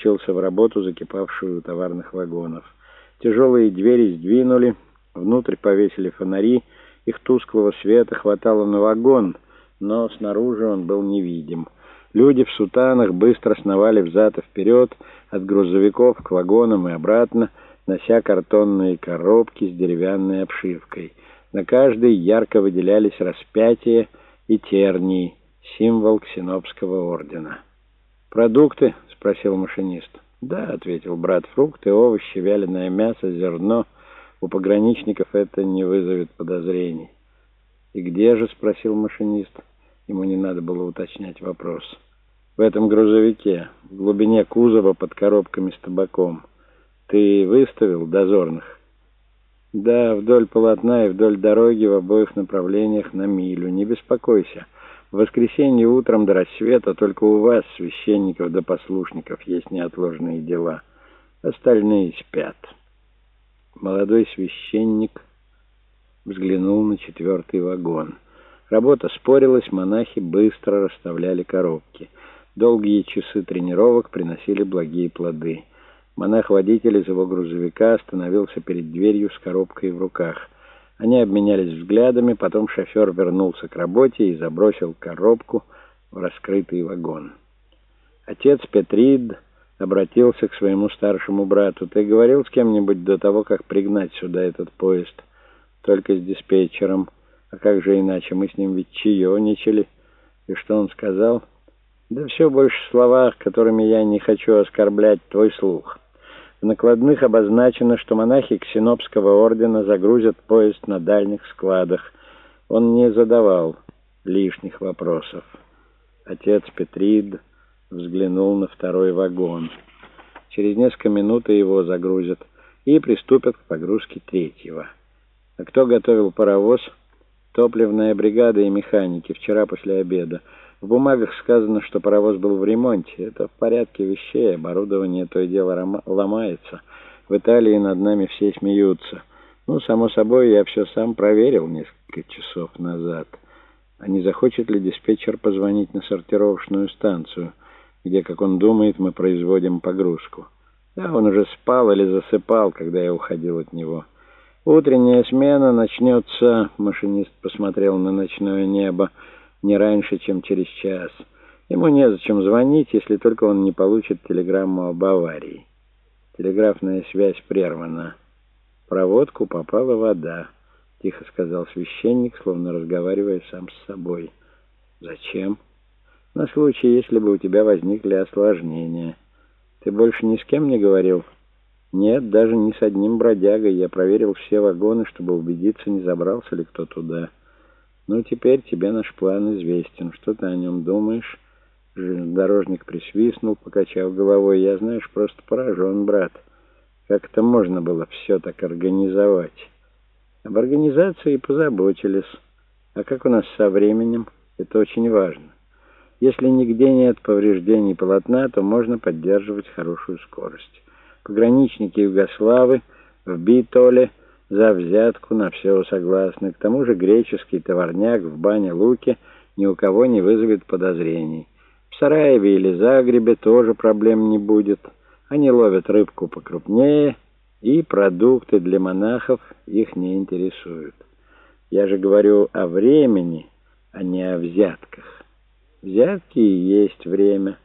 включился в работу, закипавшую у товарных вагонов. Тяжелые двери сдвинули, внутрь повесили фонари, их тусклого света хватало на вагон, но снаружи он был невидим. Люди в сутанах быстро сновали взад и вперед, от грузовиков к вагонам и обратно, нося картонные коробки с деревянной обшивкой. На каждой ярко выделялись распятия и тернии, символ Ксенопского ордена. «Продукты?» — спросил машинист. «Да», — ответил брат, — «фрукты, овощи, вяленое мясо, зерно. У пограничников это не вызовет подозрений». «И где же?» — спросил машинист. Ему не надо было уточнять вопрос. «В этом грузовике, в глубине кузова под коробками с табаком. Ты выставил дозорных?» «Да, вдоль полотна и вдоль дороги в обоих направлениях на милю. Не беспокойся». В воскресенье утром до рассвета только у вас, священников да послушников, есть неотложные дела. Остальные спят. Молодой священник взглянул на четвертый вагон. Работа спорилась, монахи быстро расставляли коробки. Долгие часы тренировок приносили благие плоды. Монах-водитель из его грузовика остановился перед дверью с коробкой в руках — они обменялись взглядами, потом шофер вернулся к работе и забросил коробку в раскрытый вагон. Отец Петрид обратился к своему старшему брату. «Ты говорил с кем-нибудь до того, как пригнать сюда этот поезд?» «Только с диспетчером. А как же иначе? Мы с ним ведь чаевничали». «И что он сказал?» «Да все больше в словах, которыми я не хочу оскорблять твой слух». В накладных обозначено, что монахи Ксенопского ордена загрузят поезд на дальних складах. Он не задавал лишних вопросов. Отец Петрид взглянул на второй вагон. Через несколько минут его загрузят и приступят к погрузке третьего. А кто готовил паровоз? Топливная бригада и механики вчера после обеда. В бумагах сказано, что паровоз был в ремонте. Это в порядке вещей, оборудование то и дело ломается. В Италии над нами все смеются. Ну, само собой, я все сам проверил несколько часов назад. А не захочет ли диспетчер позвонить на сортировочную станцию, где, как он думает, мы производим погрузку? Да, он уже спал или засыпал, когда я уходил от него. Утренняя смена начнется, машинист посмотрел на ночное небо, не раньше, чем через час. Ему незачем звонить, если только он не получит телеграмму об аварии. Телеграфная связь прервана. Проводку попала вода, тихо сказал священник, словно разговаривая сам с собой. Зачем? На случай, если бы у тебя возникли осложнения. Ты больше ни с кем не говорил? Нет, даже ни с одним бродягой. Я проверил все вагоны, чтобы убедиться, не забрался ли кто туда. «Ну, теперь тебе наш план известен. Что ты о нем думаешь?» Дорожник присвистнул, покачав головой. «Я, знаешь, просто поражен, брат. Как это можно было все так организовать?» «Об организации позаботились. А как у нас со временем? Это очень важно. Если нигде нет повреждений полотна, то можно поддерживать хорошую скорость. Пограничники Югославы в Битоле за взятку на все согласны. К тому же греческий товарняк в бане Луки ни у кого не вызовет подозрений. В Сараеве или Загребе тоже проблем не будет. Они ловят рыбку покрупнее, и продукты для монахов их не интересуют. Я же говорю о времени, а не о взятках. Взятки и есть время.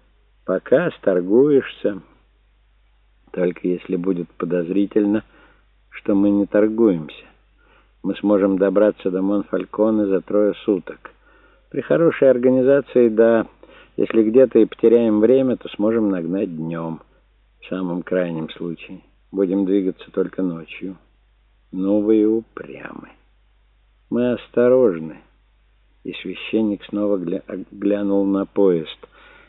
Пока сторгуешься, только если будет подозрительно – что мы не торгуемся. Мы сможем добраться до Монфалькона за трое суток. При хорошей организации, да, если где-то и потеряем время, то сможем нагнать днем. В самом крайнем случае. Будем двигаться только ночью. Но вы упрямы. Мы осторожны. И священник снова гля глянул на поезд.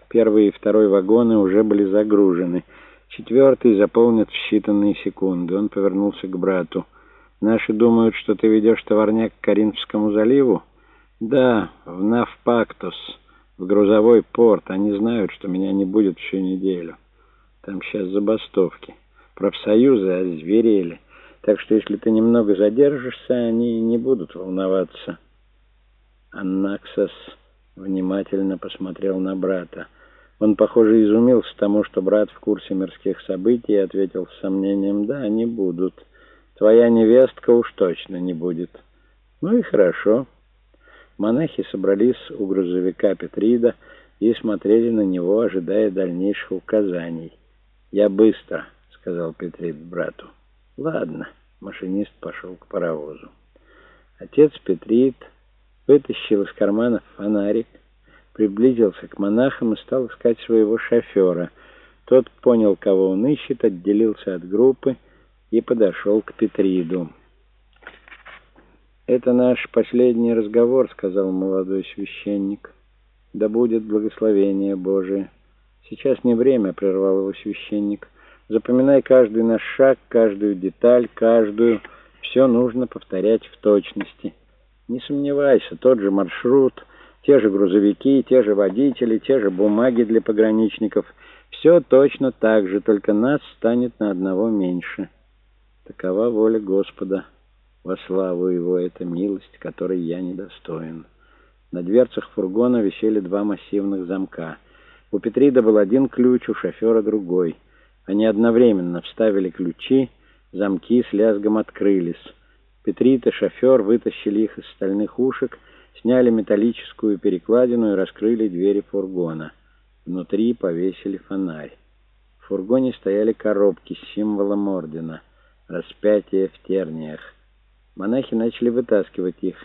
Первый и второй вагоны уже были загружены — Четвертый заполнит в считанные секунды. Он повернулся к брату. «Наши думают, что ты ведешь товарняк к Каринфскому заливу?» «Да, в Навпактос, в грузовой порт. Они знают, что меня не будет всю неделю. Там сейчас забастовки. Профсоюзы озверели. Так что если ты немного задержишься, они не будут волноваться». Аннаксос внимательно посмотрел на брата. Он, похоже, изумился тому, что брат в курсе мирских событий, и ответил с сомнением, «Да, они будут. Твоя невестка уж точно не будет». «Ну и хорошо». Монахи собрались у грузовика Петрида и смотрели на него, ожидая дальнейших указаний. «Я быстро», — сказал Петрид брату. «Ладно». Машинист пошел к паровозу. Отец Петрид вытащил из кармана фонарик, приблизился к монахам и стал искать своего шофера. Тот понял, кого он ищет, отделился от группы и подошел к Петриду. «Это наш последний разговор», — сказал молодой священник. «Да будет благословение Божие». «Сейчас не время», — прервал его священник. «Запоминай каждый наш шаг, каждую деталь, каждую. Все нужно повторять в точности. Не сомневайся, тот же маршрут, те же грузовики, те же водители, те же бумаги для пограничников. Все точно так же, только нас станет на одного меньше. Такова воля Господа». Во славу его эта милость, которой я недостоин. На дверцах фургона висели два массивных замка. У Петрида был один ключ, у шофера другой. Они одновременно вставили ключи, замки с лязгом открылись. Петрид и шофер вытащили их из стальных ушек, сняли металлическую перекладину и раскрыли двери фургона. Внутри повесили фонарь. В фургоне стояли коробки с символом ордена, распятие в терниях. Монахи начали вытаскивать их.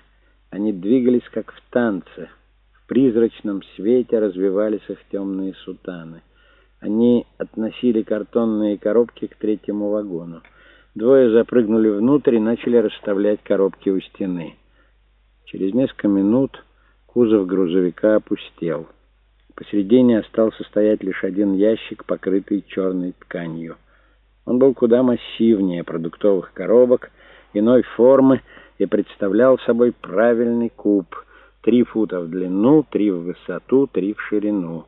Они двигались, как в танце. В призрачном свете развивались их темные сутаны. Они относили картонные коробки к третьему вагону. Двое запрыгнули внутрь и начали расставлять коробки у стены. Через несколько минут кузов грузовика опустел. Посередине остался стоять лишь один ящик, покрытый черной тканью. Он был куда массивнее продуктовых коробок, иной формы и представлял собой правильный куб. Три фута в длину, три в высоту, три в ширину.